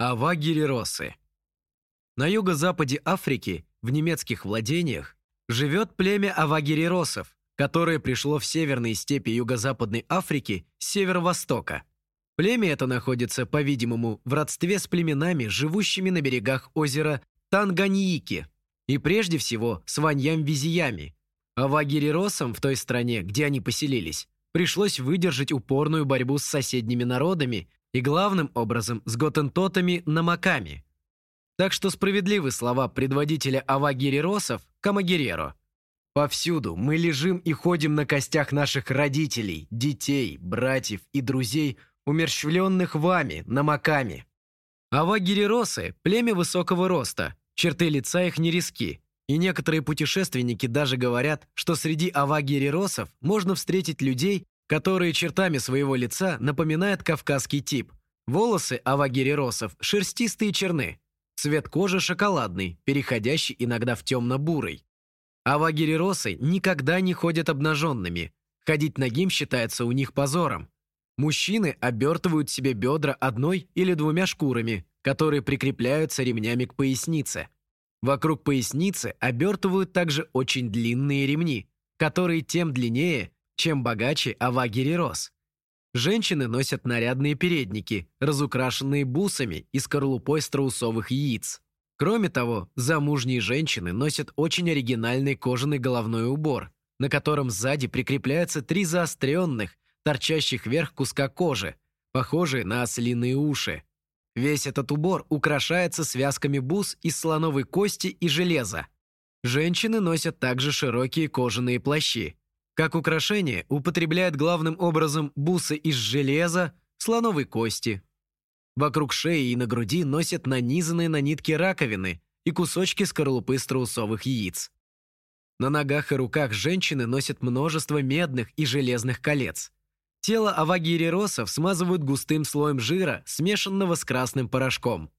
Авагириросы. На юго-западе Африки, в немецких владениях, живет племя авагириросов, которое пришло в северные степи юго-западной Африки с северо-востока. Племя это находится, по-видимому, в родстве с племенами, живущими на берегах озера Танганьики, и прежде всего с ваньям-визиями. Авагириросам в той стране, где они поселились, пришлось выдержать упорную борьбу с соседними народами и главным образом с готентотами-намаками. Так что справедливы слова предводителя авагириросов Камагереро. Повсюду мы лежим и ходим на костях наших родителей, детей, братьев и друзей, умерщвленных вами, намаками. Авагириросы – племя высокого роста, черты лица их не риски, и некоторые путешественники даже говорят, что среди авагириросов можно встретить людей, которые чертами своего лица напоминают кавказский тип. Волосы авагириросов шерстистые и черны. Цвет кожи шоколадный, переходящий иногда в темно-бурый. Авагириросы никогда не ходят обнаженными. Ходить нагим считается у них позором. Мужчины обертывают себе бедра одной или двумя шкурами, которые прикрепляются ремнями к пояснице. Вокруг поясницы обертывают также очень длинные ремни, которые тем длиннее, чем богаче авагири рос. Женщины носят нарядные передники, разукрашенные бусами и скорлупой страусовых яиц. Кроме того, замужние женщины носят очень оригинальный кожаный головной убор, на котором сзади прикрепляются три заостренных, торчащих вверх куска кожи, похожие на ослиные уши. Весь этот убор украшается связками бус из слоновой кости и железа. Женщины носят также широкие кожаные плащи, как украшение употребляют главным образом бусы из железа, слоновой кости. Вокруг шеи и на груди носят нанизанные на нитки раковины и кусочки скорлупы страусовых яиц. На ногах и руках женщины носят множество медных и железных колец. Тело авагириросов смазывают густым слоем жира, смешанного с красным порошком.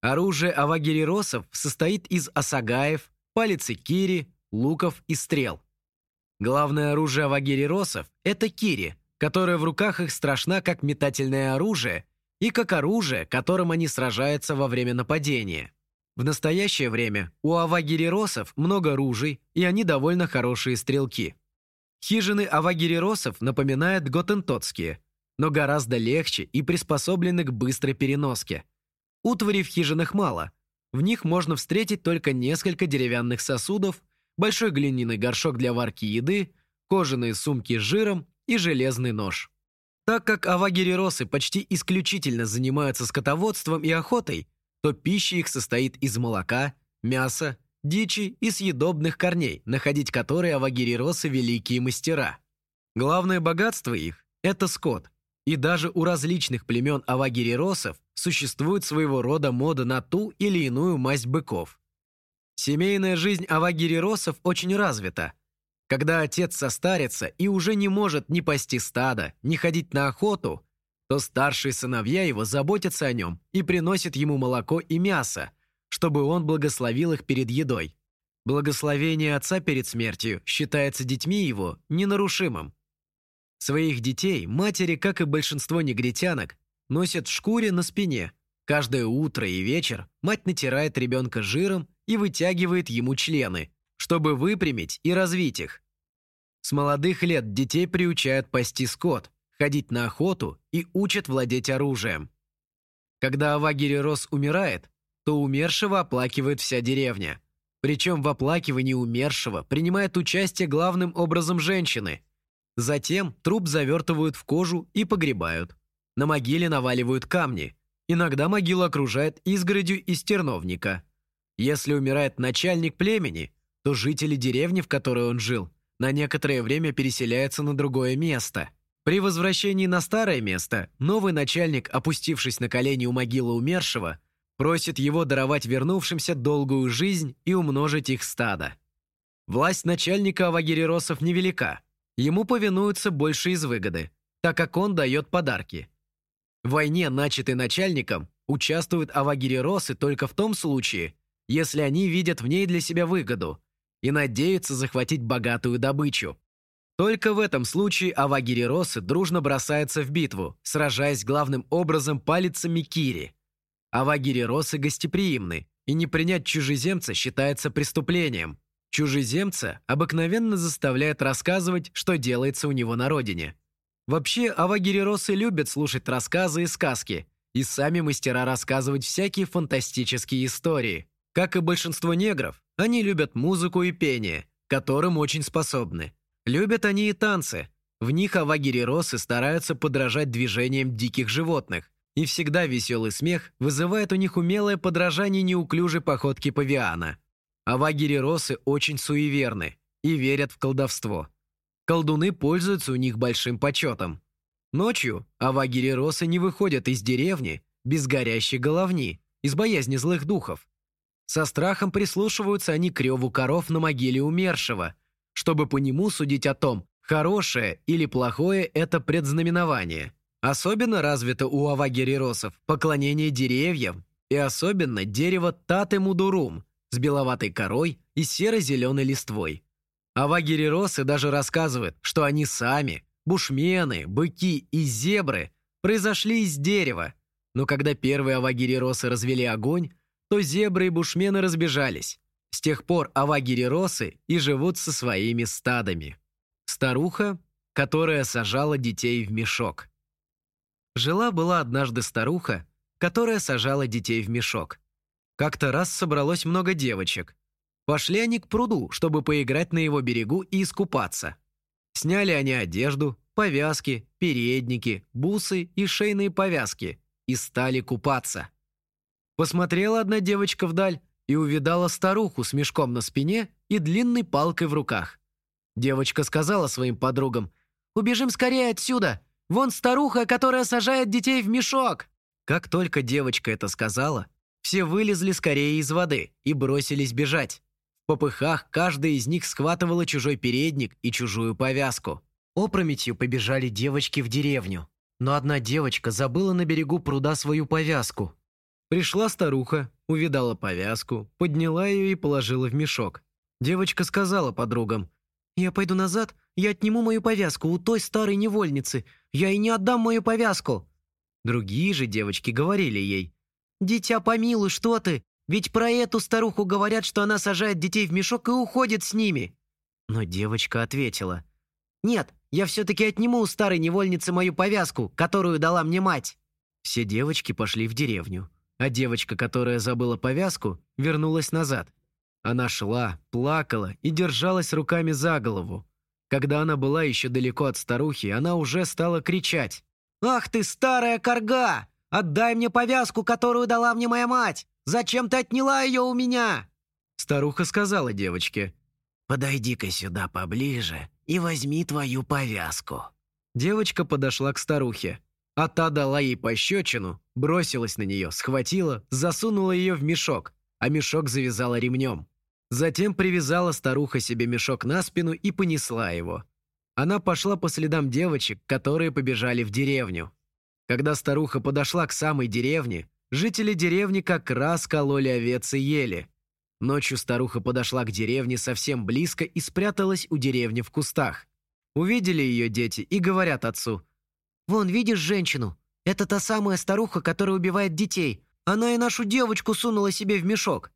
Оружие авагириросов состоит из осагаев, палицы кири, луков и стрел. Главное оружие авагириросов – это кири, которая в руках их страшна как метательное оружие и как оружие, которым они сражаются во время нападения. В настоящее время у авагириросов много ружей, и они довольно хорошие стрелки. Хижины авагириросов напоминают готентотские, но гораздо легче и приспособлены к быстрой переноске. Утвари в хижинах мало. В них можно встретить только несколько деревянных сосудов – большой глиняный горшок для варки еды, кожаные сумки с жиром и железный нож. Так как авагириросы почти исключительно занимаются скотоводством и охотой, то пища их состоит из молока, мяса, дичи и съедобных корней, находить которые авагириросы великие мастера. Главное богатство их – это скот. И даже у различных племен авагириросов существует своего рода мода на ту или иную масть быков. Семейная жизнь авагириросов очень развита. Когда отец состарится и уже не может ни пасти стада, ни ходить на охоту, то старшие сыновья его заботятся о нем и приносят ему молоко и мясо, чтобы он благословил их перед едой. Благословение отца перед смертью считается детьми его ненарушимым. Своих детей матери, как и большинство негритянок, носят в шкуре на спине. Каждое утро и вечер мать натирает ребенка жиром и вытягивает ему члены, чтобы выпрямить и развить их. С молодых лет детей приучают пасти скот, ходить на охоту и учат владеть оружием. Когда Авагири Рос умирает, то умершего оплакивает вся деревня. Причем в оплакивании умершего принимает участие главным образом женщины. Затем труп завертывают в кожу и погребают. На могиле наваливают камни. Иногда могилу окружает изгородью из терновника – если умирает начальник племени, то жители деревни, в которой он жил, на некоторое время переселяются на другое место. При возвращении на старое место новый начальник, опустившись на колени у могилы умершего, просит его даровать вернувшимся долгую жизнь и умножить их стадо. Власть начальника авагириросов невелика. Ему повинуются больше из выгоды, так как он дает подарки. В войне, начатой начальником, участвуют авагириросы только в том случае, если они видят в ней для себя выгоду и надеются захватить богатую добычу. Только в этом случае авагириросы дружно бросаются в битву, сражаясь главным образом палицами кири. авагириросы гостеприимны, и не принять чужеземца считается преступлением. Чужеземца обыкновенно заставляет рассказывать, что делается у него на родине. Вообще, авагириросы любят слушать рассказы и сказки, и сами мастера рассказывать всякие фантастические истории. Как и большинство негров, они любят музыку и пение, которым очень способны. Любят они и танцы. В них авагириросы стараются подражать движениям диких животных, и всегда веселый смех вызывает у них умелое подражание неуклюжей походки павиана. Авагириросы очень суеверны и верят в колдовство. Колдуны пользуются у них большим почетом. Ночью авагириросы не выходят из деревни без горящей головни, из боязни злых духов. Со страхом прислушиваются они к реву коров на могиле умершего, чтобы по нему судить о том, хорошее или плохое это предзнаменование. Особенно развито у авагериросов поклонение деревьям и особенно дерево Таты-Мудурум с беловатой корой и серо-зеленой листвой. Авагериросы даже рассказывают, что они сами, бушмены, быки и зебры, произошли из дерева, но когда первые авагериросы развели огонь, то зебры и бушмены разбежались. С тех пор авагериросы и живут со своими стадами. Старуха, которая сажала детей в мешок. Жила-была однажды старуха, которая сажала детей в мешок. Как-то раз собралось много девочек. Пошли они к пруду, чтобы поиграть на его берегу и искупаться. Сняли они одежду, повязки, передники, бусы и шейные повязки и стали купаться. Посмотрела одна девочка вдаль и увидала старуху с мешком на спине и длинной палкой в руках. Девочка сказала своим подругам, «Убежим скорее отсюда! Вон старуха, которая сажает детей в мешок!» Как только девочка это сказала, все вылезли скорее из воды и бросились бежать. В попыхах каждая из них схватывала чужой передник и чужую повязку. Опрометью побежали девочки в деревню. Но одна девочка забыла на берегу пруда свою повязку. Пришла старуха, увидала повязку, подняла ее и положила в мешок. Девочка сказала подругам, «Я пойду назад, я отниму мою повязку у той старой невольницы. Я и не отдам мою повязку». Другие же девочки говорили ей, «Дитя, помилуй, что ты? Ведь про эту старуху говорят, что она сажает детей в мешок и уходит с ними». Но девочка ответила, «Нет, я все-таки отниму у старой невольницы мою повязку, которую дала мне мать». Все девочки пошли в деревню а девочка, которая забыла повязку, вернулась назад. Она шла, плакала и держалась руками за голову. Когда она была еще далеко от старухи, она уже стала кричать. «Ах ты, старая корга! Отдай мне повязку, которую дала мне моя мать! Зачем ты отняла ее у меня?» Старуха сказала девочке. «Подойди-ка сюда поближе и возьми твою повязку». Девочка подошла к старухе. А та дала ей пощечину, бросилась на нее, схватила, засунула ее в мешок, а мешок завязала ремнем. Затем привязала старуха себе мешок на спину и понесла его. Она пошла по следам девочек, которые побежали в деревню. Когда старуха подошла к самой деревне, жители деревни как раз кололи овец и ели. Ночью старуха подошла к деревне совсем близко и спряталась у деревни в кустах. Увидели ее дети и говорят отцу – «Вон, видишь женщину? Это та самая старуха, которая убивает детей. Она и нашу девочку сунула себе в мешок».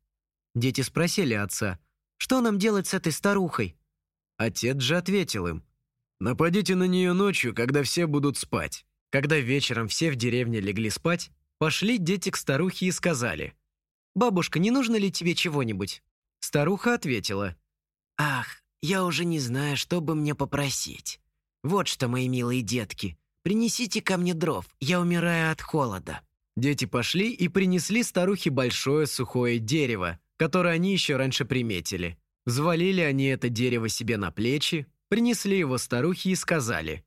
Дети спросили отца, «Что нам делать с этой старухой?» Отец же ответил им, «Нападите на нее ночью, когда все будут спать». Когда вечером все в деревне легли спать, пошли дети к старухе и сказали, «Бабушка, не нужно ли тебе чего-нибудь?» Старуха ответила, «Ах, я уже не знаю, что бы мне попросить. Вот что, мои милые детки, Принесите ко мне дров, я умираю от холода». Дети пошли и принесли старухе большое сухое дерево, которое они еще раньше приметили. Взвалили они это дерево себе на плечи, принесли его старухе и сказали,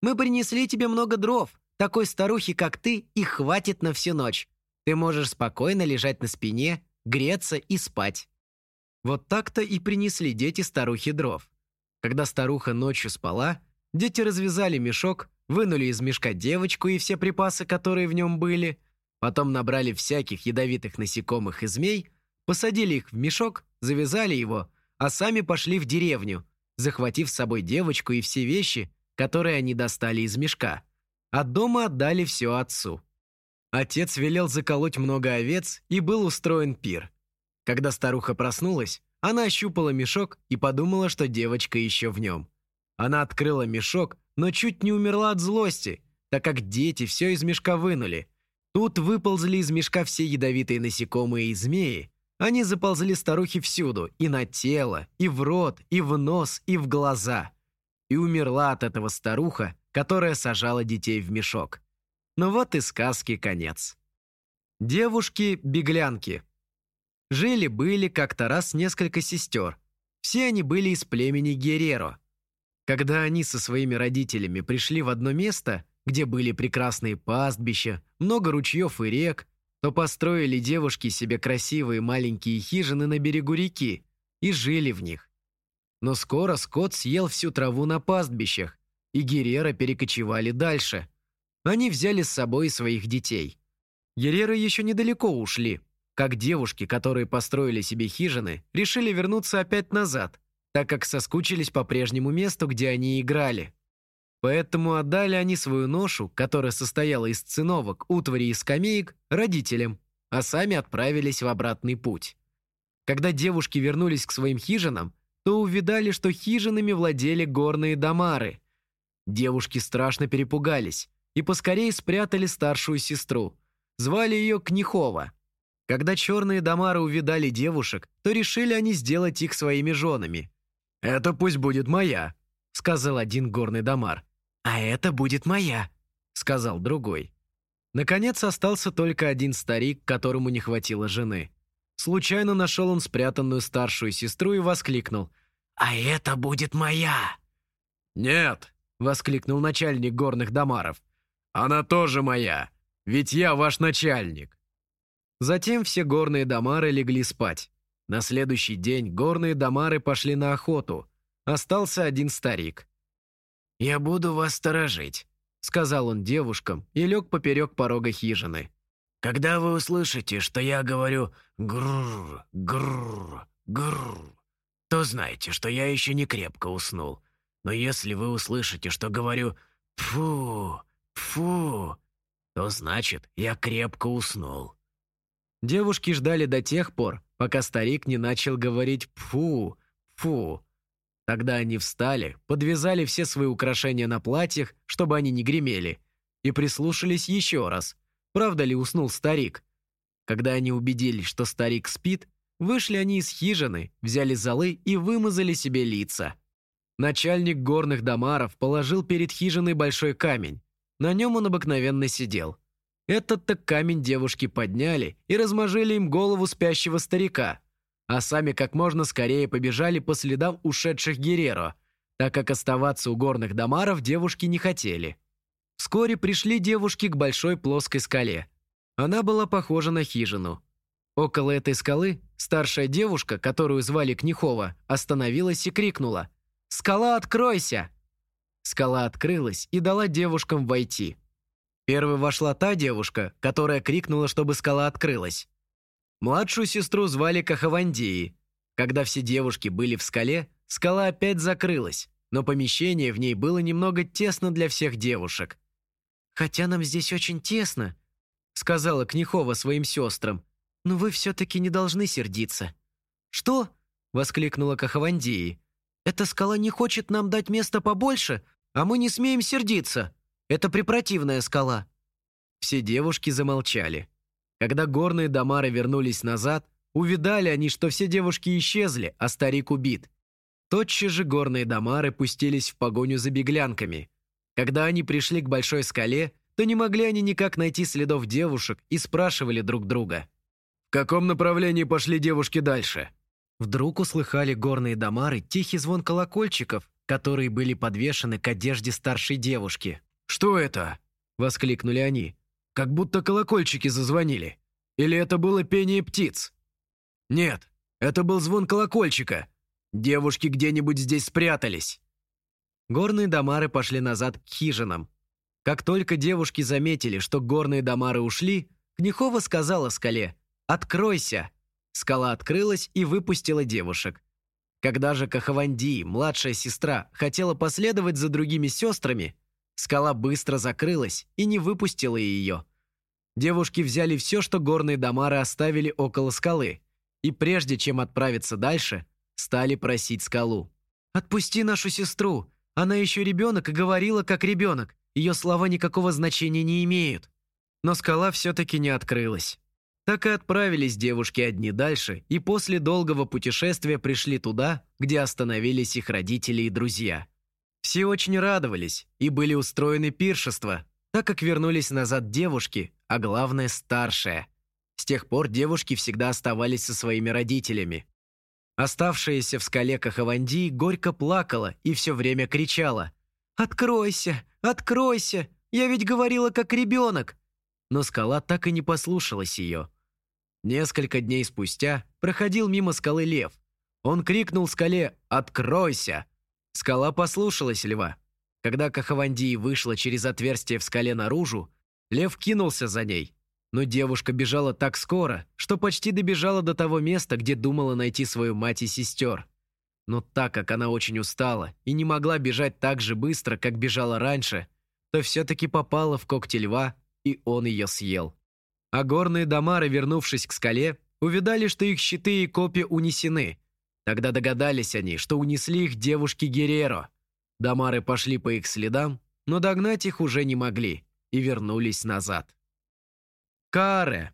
«Мы принесли тебе много дров, такой старухи, как ты, их хватит на всю ночь. Ты можешь спокойно лежать на спине, греться и спать». Вот так-то и принесли дети старухе дров. Когда старуха ночью спала, дети развязали мешок, вынули из мешка девочку и все припасы, которые в нем были, потом набрали всяких ядовитых насекомых и змей, посадили их в мешок, завязали его, а сами пошли в деревню, захватив с собой девочку и все вещи, которые они достали из мешка. От дома отдали все отцу. Отец велел заколоть много овец, и был устроен пир. Когда старуха проснулась, она ощупала мешок и подумала, что девочка еще в нем. Она открыла мешок, но чуть не умерла от злости, так как дети все из мешка вынули. Тут выползли из мешка все ядовитые насекомые и змеи. Они заползли старухе всюду, и на тело, и в рот, и в нос, и в глаза. И умерла от этого старуха, которая сажала детей в мешок. Но вот и сказки конец. Девушки-беглянки. Жили-были как-то раз несколько сестер. Все они были из племени Гереро. Когда они со своими родителями пришли в одно место, где были прекрасные пастбища, много ручьев и рек, то построили девушки себе красивые маленькие хижины на берегу реки и жили в них. Но скоро скот съел всю траву на пастбищах, и Герера перекочевали дальше. Они взяли с собой своих детей. Гереры еще недалеко ушли, как девушки, которые построили себе хижины, решили вернуться опять назад, так как соскучились по прежнему месту, где они играли. Поэтому отдали они свою ношу, которая состояла из циновок, утвари и скамеек, родителям, а сами отправились в обратный путь. Когда девушки вернулись к своим хижинам, то увидали, что хижинами владели горные домары. Девушки страшно перепугались и поскорее спрятали старшую сестру. Звали ее Книхова. Когда черные домары увидали девушек, то решили они сделать их своими женами. «Это пусть будет моя», — сказал один горный домар. «А это будет моя», — сказал другой. Наконец остался только один старик, которому не хватило жены. Случайно нашел он спрятанную старшую сестру и воскликнул. «А это будет моя!» «Нет!» — воскликнул начальник горных домаров. «Она тоже моя, ведь я ваш начальник!» Затем все горные домары легли спать. На следующий день горные домары пошли на охоту. Остался один старик. «Я буду вас сторожить», — сказал он девушкам и лег поперек порога хижины. «Когда вы услышите, что я говорю «грррр, грррр, грррр», то знайте, что я еще не крепко уснул. Но если вы услышите, что говорю «фу, фу», то значит, я крепко уснул». Девушки ждали до тех пор, пока старик не начал говорить «фу, фу». Тогда они встали, подвязали все свои украшения на платьях, чтобы они не гремели, и прислушались еще раз, правда ли уснул старик. Когда они убедились, что старик спит, вышли они из хижины, взяли золы и вымазали себе лица. Начальник горных домаров положил перед хижиной большой камень. На нем он обыкновенно сидел. Этот-то камень девушки подняли и размажили им голову спящего старика, а сами как можно скорее побежали по следам ушедших Гереро, так как оставаться у горных домаров девушки не хотели. Вскоре пришли девушки к большой плоской скале. Она была похожа на хижину. Около этой скалы старшая девушка, которую звали Книхова, остановилась и крикнула «Скала, откройся!». Скала открылась и дала девушкам войти. Первой вошла та девушка, которая крикнула, чтобы скала открылась. Младшую сестру звали Кахавандии. Когда все девушки были в скале, скала опять закрылась, но помещение в ней было немного тесно для всех девушек. «Хотя нам здесь очень тесно», — сказала Книхова своим сестрам, «но вы все-таки не должны сердиться». «Что?» — воскликнула Кахавандии. «Эта скала не хочет нам дать место побольше, а мы не смеем сердиться». Это препротивная скала». Все девушки замолчали. Когда горные домары вернулись назад, увидали они, что все девушки исчезли, а старик убит. Тотчас же горные домары пустились в погоню за беглянками. Когда они пришли к большой скале, то не могли они никак найти следов девушек и спрашивали друг друга. «В каком направлении пошли девушки дальше?» Вдруг услыхали горные домары тихий звон колокольчиков, которые были подвешены к одежде старшей девушки. «Что это?» – воскликнули они. «Как будто колокольчики зазвонили. Или это было пение птиц?» «Нет, это был звон колокольчика. Девушки где-нибудь здесь спрятались». Горные домары пошли назад к хижинам. Как только девушки заметили, что горные домары ушли, Книхова сказала скале «Откройся!». Скала открылась и выпустила девушек. Когда же Кахаванди, младшая сестра, хотела последовать за другими сестрами, Скала быстро закрылась и не выпустила ее. девушки взяли все, что горные домары оставили около скалы, и прежде чем отправиться дальше, стали просить скалу. «Отпусти нашу сестру! Она еще ребенок и говорила как ребенок. Ее слова никакого значения не имеют». Но скала все-таки не открылась. Так и отправились девушки одни дальше, и после долгого путешествия пришли туда, где остановились их родители и друзья. Все очень радовались, и были устроены пиршества, так как вернулись назад девушки, а главное – старшая. С тех пор девушки всегда оставались со своими родителями. Оставшаяся в скале Кахаванди горько плакала и все время кричала. «Откройся! Откройся! Я ведь говорила, как ребенок!» Но скала так и не послушалась ее. Несколько дней спустя проходил мимо скалы лев. Он крикнул скале «Откройся!». Скала послушалась льва. Когда Кахаванди вышла через отверстие в скале наружу, лев кинулся за ней, но девушка бежала так скоро, что почти добежала до того места, где думала найти свою мать и сестер. Но так как она очень устала и не могла бежать так же быстро, как бежала раньше, то все-таки попала в когти льва, и он ее съел. А горные домары, вернувшись к скале, увидали, что их щиты и копья унесены. Тогда догадались они, что унесли их девушки Герреро. Домары пошли по их следам, но догнать их уже не могли и вернулись назад. Кааре.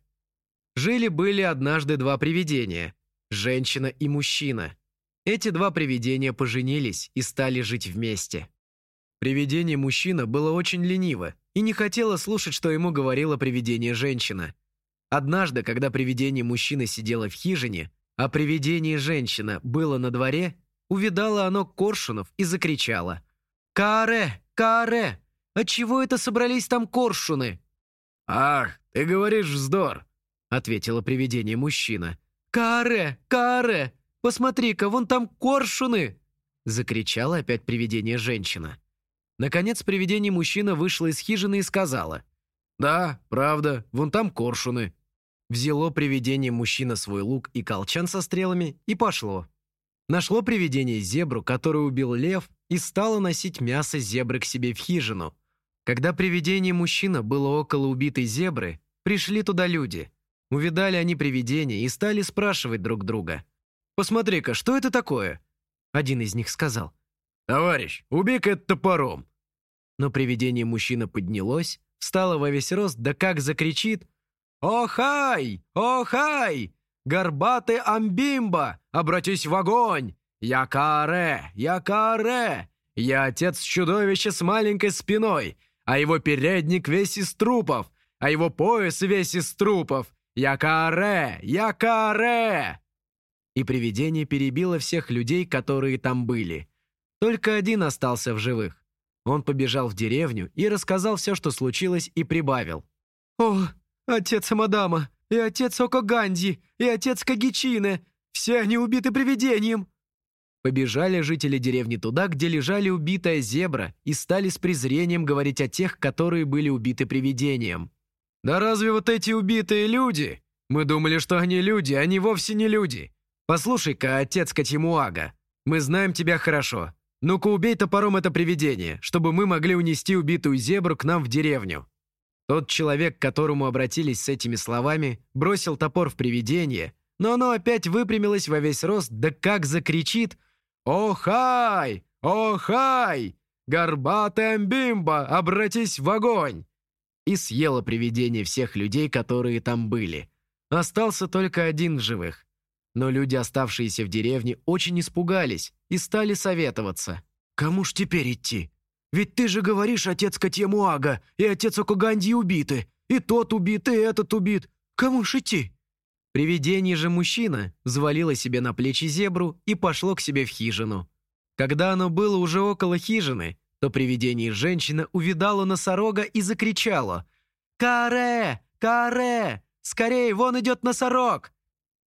Жили-были однажды два привидения – женщина и мужчина. Эти два привидения поженились и стали жить вместе. Привидение-мужчина было очень лениво и не хотело слушать, что ему говорила привидение-женщина. Однажды, когда привидение-мужчина сидело в хижине, а привидение-женщина было на дворе, увидало оно коршунов и закричало. «Кааре! Кааре! Отчего это собрались там коршуны?» «Ах, ты говоришь вздор!» — ответило привидение мужчина. «Кааре! Кааре! Посмотри-ка, вон там коршуны!» — закричала опять привидение женщина. Наконец привидение мужчина вышло из хижины и сказала. «Да, правда, вон там коршуны». Взяло привидение мужчина свой лук и колчан со стрелами и пошло. Нашло привидение зебру, которую убил лев, и стало носить мясо зебры к себе в хижину. Когда привидение мужчина было около убитой зебры, пришли туда люди. Увидали они привидение и стали спрашивать друг друга. «Посмотри-ка, что это такое?» Один из них сказал. «Товарищ, убей-ка это топором!» Но привидение мужчина поднялось, встало во весь рост, да как закричит. «Охай! Охай! Горбатый амбимба! Обратись в огонь! Якаре! Якаре! Я отец чудовища с маленькой спиной, а его передник весь из трупов, а его пояс весь из трупов! Якаре! Якаре!» И привидение перебило всех людей, которые там были. Только один остался в живых. Он побежал в деревню и рассказал все, что случилось, и прибавил. «О, отец Амадама, и отец Окоганди, и отец Кагичине, все они убиты привидением!» Побежали жители деревни туда, где лежали убитая зебра, и стали с презрением говорить о тех, которые были убиты привидением. «Да разве вот эти убитые люди? Мы думали, что они люди, они вовсе не люди. Послушай-ка, отец Катимуага, мы знаем тебя хорошо. Ну-ка убей топором это привидение, чтобы мы могли унести убитую зебру к нам в деревню». Тот человек, к которому обратились с этими словами, бросил топор в привидение, но оно опять выпрямилось во весь рост, да как закричит «Охай! Охай! Горбатая амбимба, обратись в огонь!» И съело привидение всех людей, которые там были. Остался только один в живых. Но люди, оставшиеся в деревне, очень испугались и стали советоваться. «Кому ж теперь идти? Ведь ты же говоришь, отец Катьямуага и отец Окуганди убиты, и тот убит, и этот убит. Кому ж идти?» Привидение же мужчина взвалило себе на плечи зебру и пошло к себе в хижину. Когда оно было уже около хижины, то привидение женщина увидала носорога и закричала «Каре! Каре! Скорее, вон идет носорог!»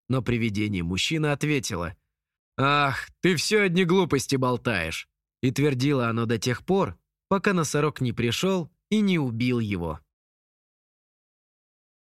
Но привидение мужчина ответила «Ах, ты все одни глупости болтаешь!» И твердило оно до тех пор, пока носорог не пришел и не убил его.